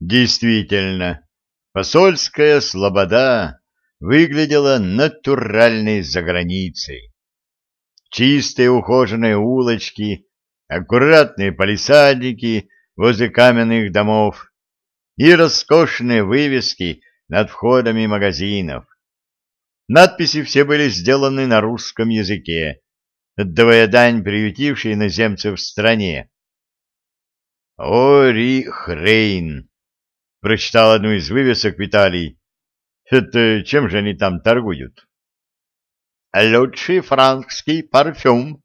Действительно, посольская слобода выглядела натуральной заграницей. Чистые ухоженные улочки, аккуратные палисадники возле каменных домов и роскошные вывески над входами магазинов. Надписи все были сделаны на русском языке, отдавая дань приютившей иноземцев в стране. «Ори Хрейн», — прочитал одну из вывесок Виталий. «Это чем же они там торгуют?» «Лучший франкский парфюм».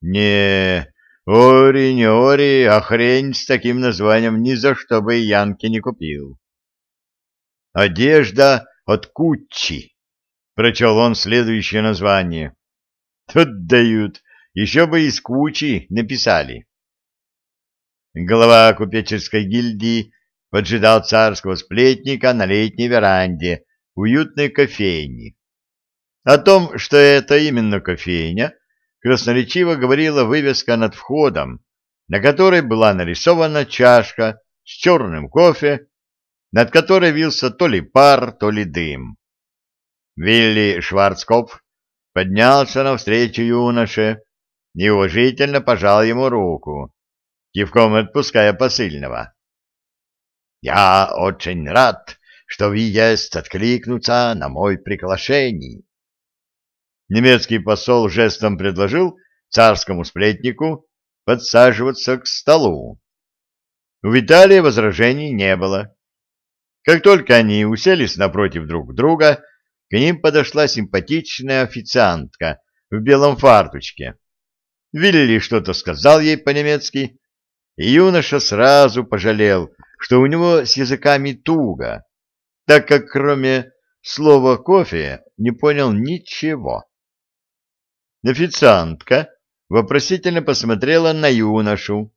«Не, Ори, не Ори, а хрень с таким названием ни за что бы Янки не купил». «Одежда от Куччи», — прочел он следующее название. «Тут дают, еще бы из Кучи написали». Глава купеческой гильдии поджидал царского сплетника на летней веранде уютной кофейни. О том, что это именно кофейня, красноречиво говорила вывеска над входом, на которой была нарисована чашка с черным кофе, над которой вился то ли пар, то ли дым. Вилли Шварцкопф поднялся навстречу юноше и уважительно пожал ему руку кивком отпуская посыльного. «Я очень рад, что вы есть откликнуться на мой приглашение». Немецкий посол жестом предложил царскому сплетнику подсаживаться к столу. У Виталия возражений не было. Как только они уселись напротив друг друга, к ним подошла симпатичная официантка в белом фартучке. Вилли что-то сказал ей по-немецки, и юноша сразу пожалел, что у него с языками туго, так как кроме слова «кофе» не понял ничего. Официантка вопросительно посмотрела на юношу,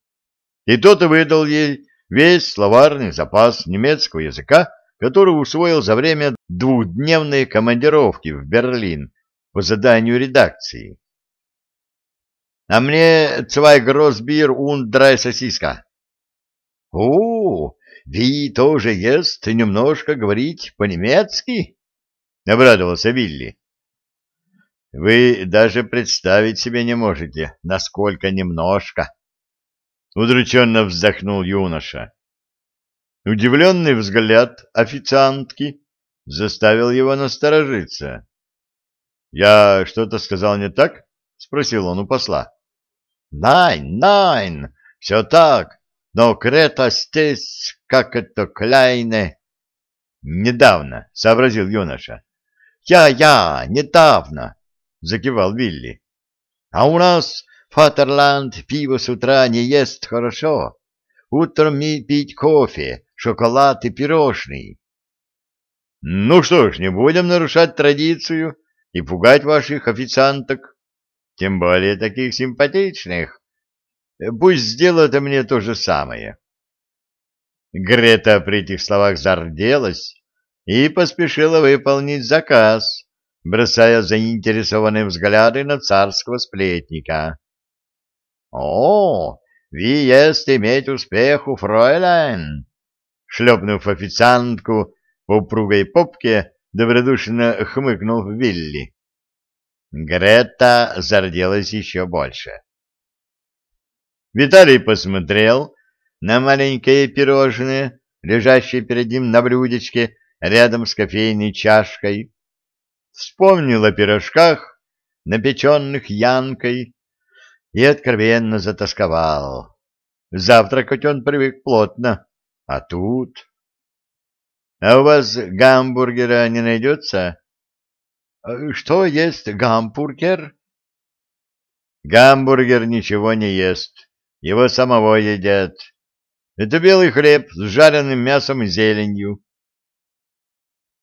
и тот выдал ей весь словарный запас немецкого языка, который усвоил за время двухдневной командировки в Берлин по заданию редакции. А мне цвай грозбир und драй сосиска. — О, ви тоже ест немножко говорить по-немецки? — обрадовался Вилли. — Вы даже представить себе не можете, насколько немножко. Удрученно вздохнул юноша. Удивленный взгляд официантки заставил его насторожиться. — Я что-то сказал не так? — спросил он у посла. Найн, найн, все так, но Крета здесь, как это Кляйне. Недавно, сообразил юноша. Я-я, недавно, закивал Вилли. А у нас Фатерланд пиво с утра не ест хорошо. Утром ми пить кофе, шоколад и пирожный. Ну что ж, не будем нарушать традицию и пугать ваших официанток тем более таких симпатичных. Пусть сделают мне то же самое. Грета при этих словах зарделась и поспешила выполнить заказ, бросая заинтересованные взгляды на царского сплетника. — О, вы есть иметь успеху, фройляйн! Шлепнув официантку по упругой попке, добродушно хмыкнул Вилли. Грета зарделась еще больше. Виталий посмотрел на маленькое пирожное, лежащее перед ним на блюдечке рядом с кофейной чашкой, вспомнил о пирожках, напеченных Янкой, и откровенно затасковал. Завтракать он привык плотно, а тут... — А у вас гамбургера не найдется? Что есть гамбургер? Гамбургер ничего не ест, его самого едят. Это белый хлеб с жареным мясом и зеленью.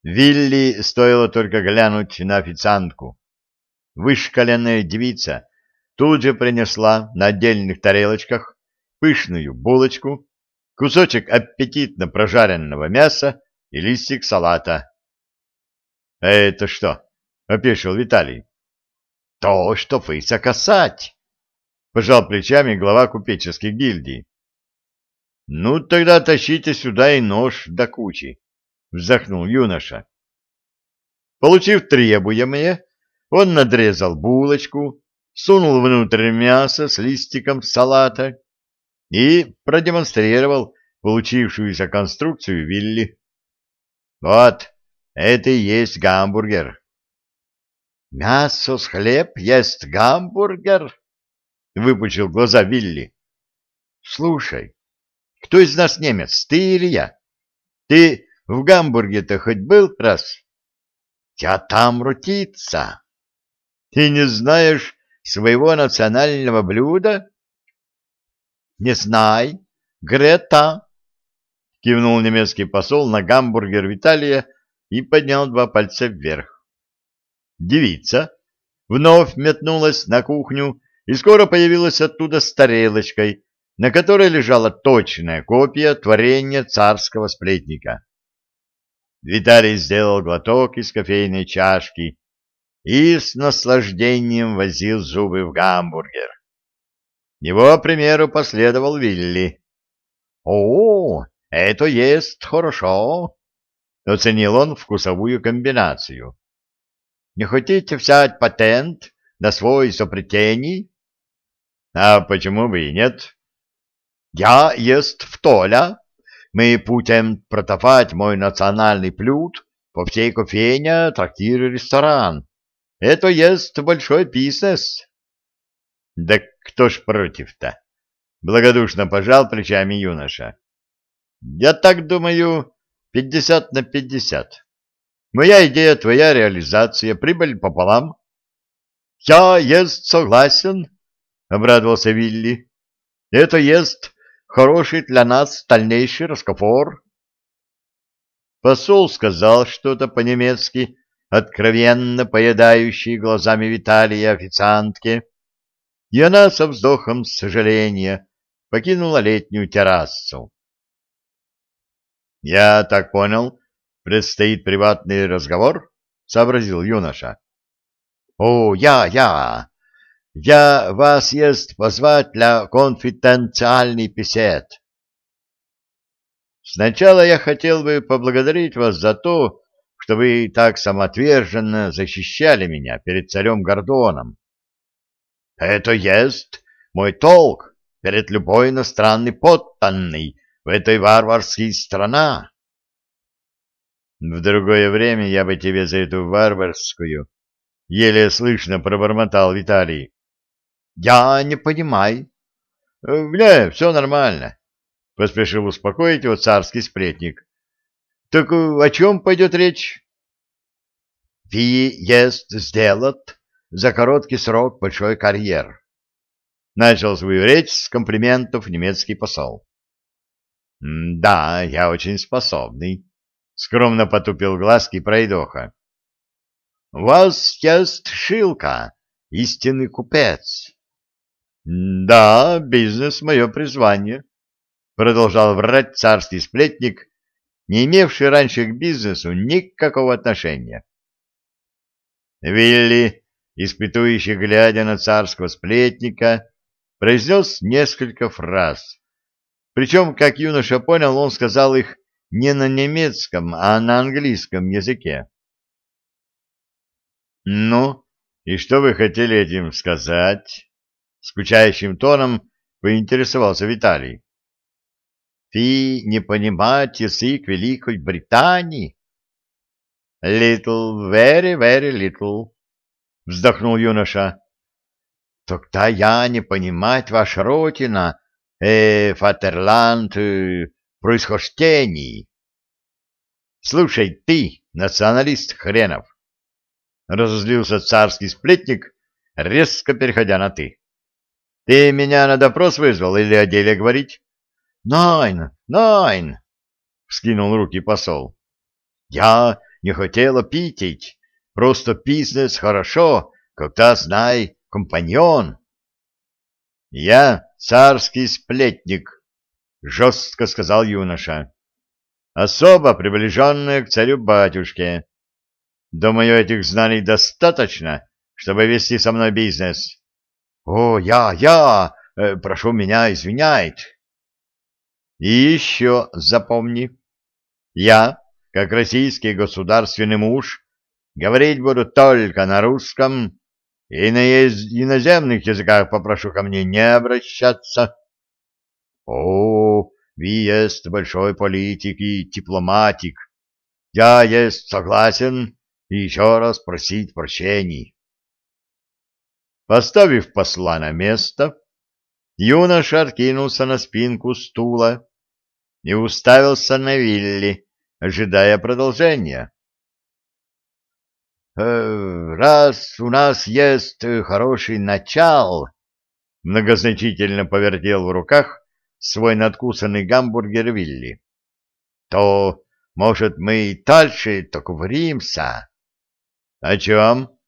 Вилли стоило только глянуть на официантку. Вышкаленная девица тут же принесла на отдельных тарелочках пышную булочку, кусочек аппетитно прожаренного мяса и листик салата. — А это что? — опешил Виталий. — То, что фыся касать, — пожал плечами глава купеческих гильдий. Ну, тогда тащите сюда и нож до кучи, вздохнул юноша. Получив требуемое, он надрезал булочку, сунул внутрь мясо с листиком салата и продемонстрировал получившуюся конструкцию Вилли. Вот, это и есть гамбургер. Мясо с хлеб есть гамбургер? Выпучил глаза Вилли. Слушай, кто из нас немец, ты или я? Ты в Гамбурге-то хоть был раз? Я там рутиться. Ты не знаешь своего национального блюда? Не знай. Грета. Кивнул немецкий посол на гамбургер Виталия и поднял два пальца вверх. Девица вновь метнулась на кухню и скоро появилась оттуда с тарелочкой, на которой лежала точная копия творения царского сплетника. Виталий сделал глоток из кофейной чашки и с наслаждением возил зубы в гамбургер. Его примеру последовал Вилли. «О, это есть хорошо!» — оценил он вкусовую комбинацию. «Не хотите взять патент на свой изобретений?» «А почему бы и нет?» «Я есть в Толя, мы будем продавать мой национальный плют по всей кофейне, трактир и ресторан. Это есть большой бизнес. Да кто ж против-то? Благодушно пожал плечами юноша. Я так думаю, пятьдесят на пятьдесят. Моя идея, твоя реализация, прибыль пополам. Я есть согласен, обрадовался Вилли. Это есть хороший для нас дальнейший разговор. Посол сказал что-то по-немецки, откровенно поедающей глазами Виталия официантке, и она со вздохом сожаления покинула летнюю террасу. — Я так понял, предстоит приватный разговор? — сообразил юноша. — О, я, я! Я вас есть позвать для конфиденциальный бесед. Сначала я хотел бы поблагодарить вас за то, что вы так самоотверженно защищали меня перед царем Гордоном. Это есть мой толк перед любой иностранной подданной в этой варварской страна. В другое время я бы тебе за эту варварскую еле слышно пробормотал Виталий. Я не понимаю. Э, не, все нормально, поспешил успокоить его царский сплетник. Так э, о чем пойдет речь? Ви есть сделать за короткий срок большой карьер. Начал свою речь с комплиментов немецкий посол. «Да, я очень способный», — скромно потупил глазки пройдоха. «У вас есть шилка, истинный купец. Да, бизнес — мое призвание, — продолжал врать царский сплетник, не имевший раньше к бизнесу никакого отношения. Вилли, испытующий, глядя на царского сплетника, произнес несколько фраз. Причем, как юноша понял, он сказал их не на немецком, а на английском языке. «Ну, и что вы хотели этим сказать?» Скучающим тоном поинтересовался Виталий. «Ты не понимаешь язык Великой Британии?» «Little, very, very little», — вздохнул юноша. «Тогда я не понимать ваш родина, э, фатерланд, э, происхождений». «Слушай, ты, националист хренов!» — разозлился царский сплетник, резко переходя на «ты». Ты меня на допрос вызвал или о деле говорить? — Найн, найн! — вскинул руки посол. — Я не хотела питить. Просто бизнес хорошо, когда, знай, компаньон. — Я царский сплетник, — жестко сказал юноша. — Особо приближенная к царю-батюшке. Думаю, этих знаний достаточно, чтобы вести со мной бизнес. — О, я, я! Э, прошу меня извиняйте. И еще запомни, я, как российский государственный муж, говорить буду только на русском, и на иноземных языках попрошу ко мне не обращаться. О, вы есть большой политик и дипломатик. Я есть согласен и еще раз просить прощений. Поставив посла на место, юноша откинулся на спинку стула и уставился на Вилли, ожидая продолжения. «Э, «Раз у нас есть хороший начал», — многозначительно повертел в руках свой надкусанный гамбургер Вилли, — «то, может, мы и дальше договоримся?» «О чем?»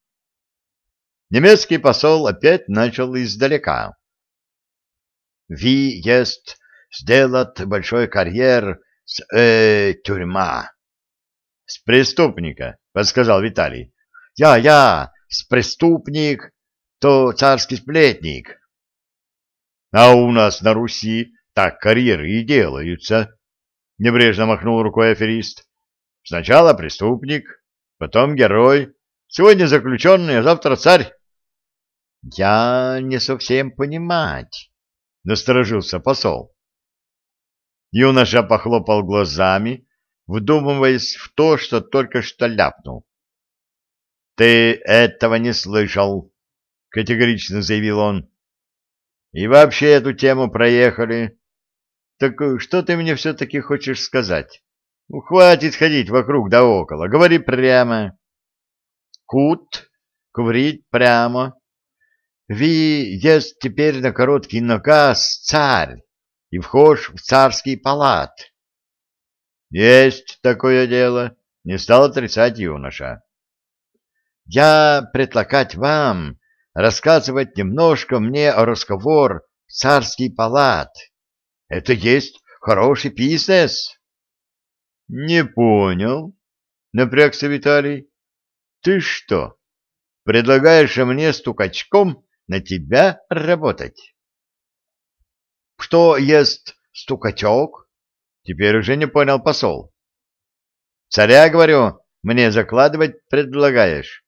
Немецкий посол опять начал издалека. «Ви есть сделать большой карьер с э, тюрьма». «С преступника», — подсказал Виталий. «Я, я, с преступник, то царский сплетник». «А у нас на Руси так карьеры и делаются», — небрежно махнул рукой аферист. «Сначала преступник, потом герой, сегодня заключенный, а завтра царь». «Я не совсем понимать», — насторожился посол. Юноша похлопал глазами, вдумываясь в то, что только что ляпнул. — Ты этого не слышал, — категорично заявил он. — И вообще эту тему проехали. Так что ты мне все-таки хочешь сказать? Ну, хватит ходить вокруг да около, говори прямо. — Кут, курить прямо. Ви есть теперь на короткий наказ царь и вхож в царский палат. Есть такое дело, не стал отрицать юноша. Я предлагать вам рассказывать немножко мне о разговор в царский палат. Это есть хороший бизнес. Не понял, напрягся Виталий. Ты что, предлагаешь мне стукачком на тебя работать? Что есть стукачок? Теперь уже не понял посол. Царя, говорю, мне закладывать предлагаешь.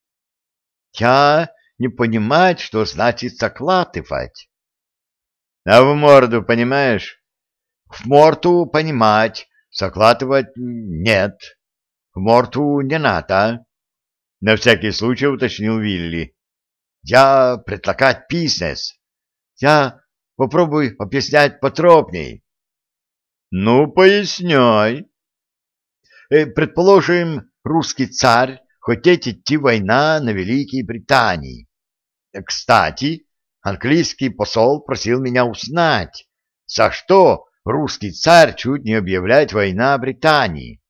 Я не понимать, что значит закладывать. А в морду понимаешь? В морду понимать, закладывать нет. В морду не надо. На всякий случай уточнил Вилли. Я предлагать бизнес. Я попробую объяснять потропней. Ну, поясняй. Э, предположим, русский царь хотеть идти война на Великой Британии. Э, кстати, английский посол просил меня узнать, за что русский царь чуть не объявляет война Британии.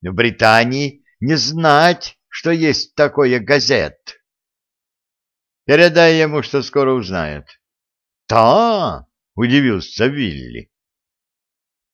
В Британии не знать, что есть такое газет. Передай ему, что скоро узнает. — Да, — удивился Вилли.